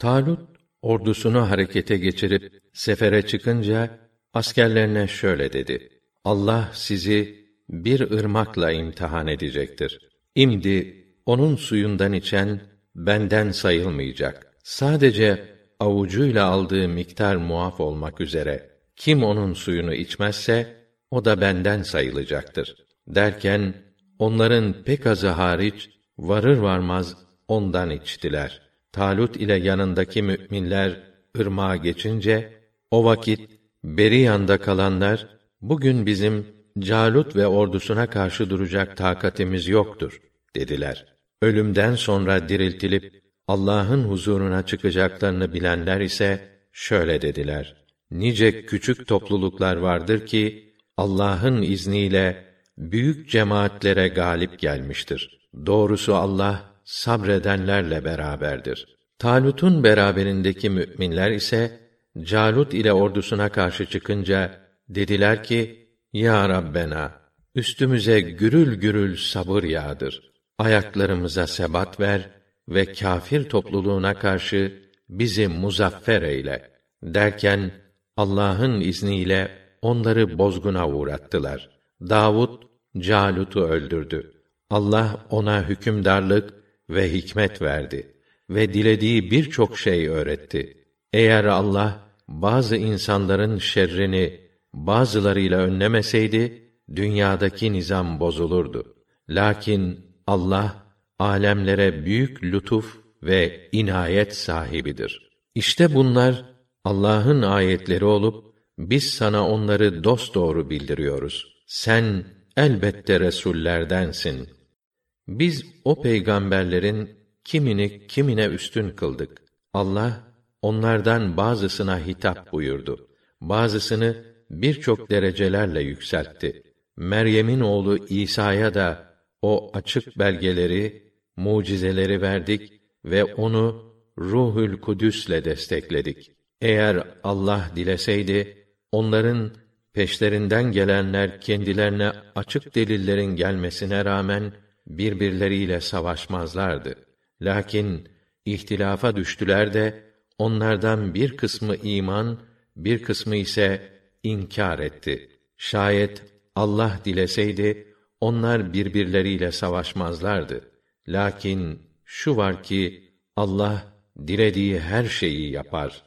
Talut ordusunu harekete geçirip sefere çıkınca askerlerine şöyle dedi: Allah sizi bir ırmakla imtihan edecektir. İmdi onun suyundan içen benden sayılmayacak. Sadece avucuyla aldığı miktar muaf olmak üzere kim onun suyunu içmezse o da benden sayılacaktır. Derken onların pek azı hariç varır varmaz ondan içtiler. Talut ile yanındaki müminler ırmağa geçince o vakit beri yanda kalanlar bugün bizim Calut ve ordusuna karşı duracak takatimiz yoktur dediler. Ölümden sonra diriltilip Allah'ın huzuruna çıkacaklarını bilenler ise şöyle dediler: Nice küçük topluluklar vardır ki Allah'ın izniyle büyük cemaatlere galip gelmiştir. Doğrusu Allah sabredenlerle beraberdir. Talut'un beraberindeki müminler ise Calut ile ordusuna karşı çıkınca dediler ki: Ya Rabbena, üstümüze gürül gürül sabır yağdır. Ayaklarımıza sebat ver ve kâfir topluluğuna karşı bizi muzaffer eyle. Derken Allah'ın izniyle onları bozguna uğrattılar. Davud Calut'u öldürdü. Allah ona hükümdarlık ve hikmet verdi ve dilediği birçok şey öğretti. Eğer Allah bazı insanların şerrini bazılarıyla önlemeseydi dünyadaki nizam bozulurdu. Lakin Allah alemlere büyük lütuf ve inayet sahibidir. İşte bunlar Allah'ın ayetleri olup biz sana onları dosdoğru bildiriyoruz. Sen elbette resullerdensin. Biz o peygamberlerin kimini kimine üstün kıldık. Allah onlardan bazısına hitap buyurdu. Bazısını birçok derecelerle yükseltti. Meryem'in oğlu İsa'ya da o açık belgeleri, mucizeleri verdik ve onu Ruhül Kudüs'le destekledik. Eğer Allah dileseydi, onların peşlerinden gelenler kendilerine açık delillerin gelmesine rağmen birbirleriyle savaşmazlardı. Lakin ihtilafa düştüler de onlardan bir kısmı iman, bir kısmı ise inkar etti. Şayet Allah dileseydi onlar birbirleriyle savaşmazlardı. Lakin şu var ki Allah dilediği her şeyi yapar.